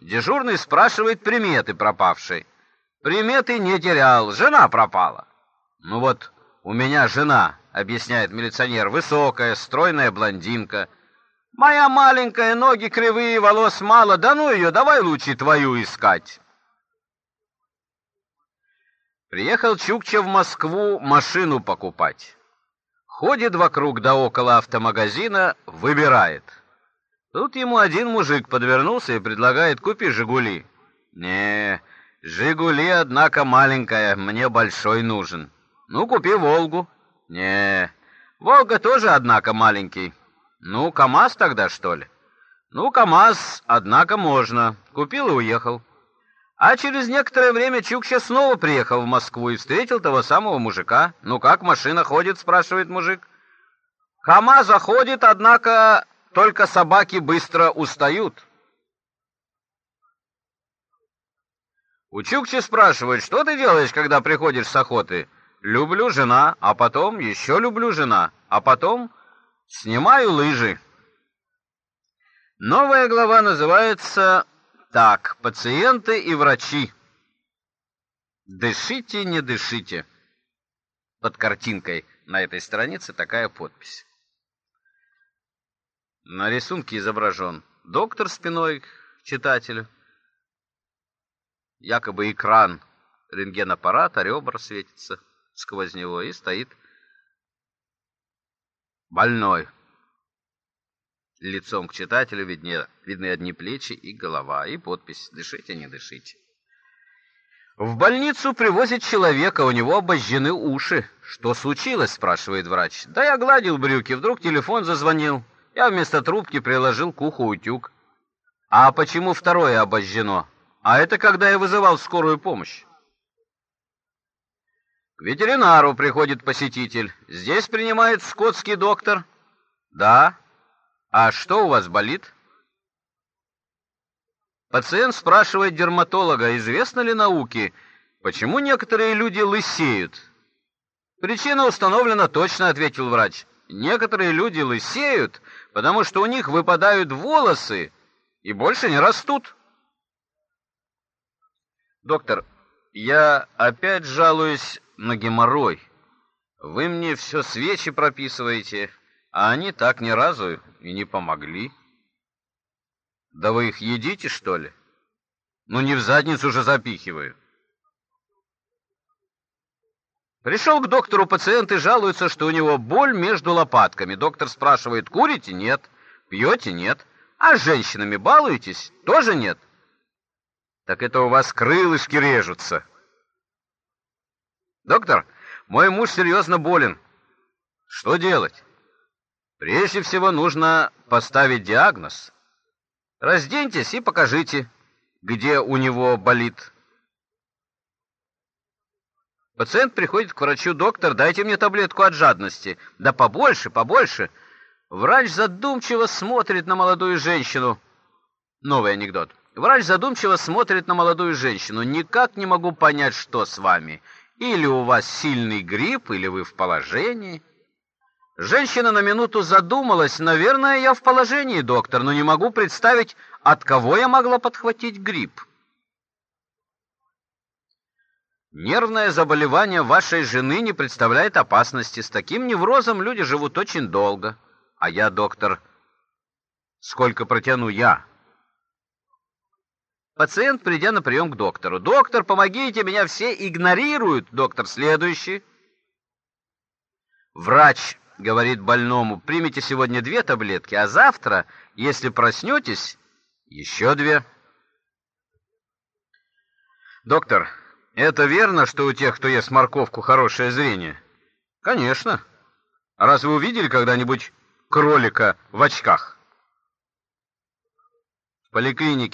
Дежурный спрашивает приметы пропавшей. Приметы не терял, жена пропала. Ну вот, у меня жена, объясняет милиционер, высокая, стройная блондинка. Моя маленькая, ноги кривые, волос мало, да ну ее, давай лучше твою искать. Приехал Чукча в Москву машину покупать. Ходит вокруг да около автомагазина, выбирает. Тут ему один мужик подвернулся и предлагает: "Купи Жигули". Не, Жигули, однако, маленькая, мне большой нужен. Ну, купи Волгу. Не, Волга тоже, однако, маленький. Ну, КамАЗ тогда, что ли? Ну, КамАЗ, однако, можно. Купил и уехал. А через некоторое время Чукча снова приехал в Москву и встретил того самого мужика. «Ну как, машина ходит?» — спрашивает мужик. «КамАЗа ходит, однако только собаки быстро устают». У Чукчи спрашивают, что ты делаешь, когда приходишь с охоты? Люблю жена, а потом еще люблю жена, а потом снимаю лыжи. Новая глава называется так, пациенты и врачи. Дышите, не дышите. Под картинкой на этой странице такая подпись. На рисунке изображен доктор спиной к читателю. Якобы экран рентгенаппарата, ребра светятся сквозь него и стоит больной Лицом к читателю видне, видны одни плечи и голова, и подпись «Дышите, не дышите». В больницу привозят человека, у него обожжены уши. «Что случилось?» – спрашивает врач. «Да я гладил брюки, вдруг телефон зазвонил. Я вместо трубки приложил к уху утюг». «А почему второе обожжено?» «А это когда я вызывал скорую помощь». К ветеринару приходит посетитель. «Здесь принимает скотский доктор». «Да». А что у вас болит? Пациент спрашивает дерматолога, известно ли науке, почему некоторые люди лысеют. Причина установлена точно, ответил врач. Некоторые люди лысеют, потому что у них выпадают волосы и больше не растут. Доктор, я опять жалуюсь на геморрой. Вы мне все свечи прописываете, а они так ни разу и не помогли. Да вы их едите, что ли? Ну не в задницу же запихиваю. Пришел к доктору пациент и жалуется, что у него боль между лопатками. Доктор спрашивает: "Курите?" "Нет". "Пьете?" "Нет". "А с женщинами балуетесь?" "Тоже нет". "Так это у вас крылышки режутся". "Доктор, мой муж серьезно болен. Что делать?" Прежде всего нужно поставить диагноз. Разденьтесь и покажите, где у него болит. Пациент приходит к врачу: "Доктор, дайте мне таблетку от жадности". "Да побольше, побольше". Врач задумчиво смотрит на молодую женщину. Новый анекдот. Врач задумчиво смотрит на молодую женщину. "Никак не могу понять, что с вами. Или у вас сильный грипп, или вы в положении". Женщина на минуту задумалась. Наверное, я в положении, доктор, но не могу представить, от кого я могла подхватить грипп. Нервное заболевание вашей жены не представляет опасности. С таким неврозом люди живут очень долго. А я, доктор, сколько протяну я? Пациент, придя на прием к доктору. Доктор, помогите, меня все игнорируют. Доктор, следующий. Врач говорит больному: "Примите сегодня две таблетки, а завтра, если проснетесь, еще две". Доктор, это верно, что у тех, кто ест морковку, хорошее зрение? Конечно. А раз вы увидели когда-нибудь кролика в очках? В поликлинике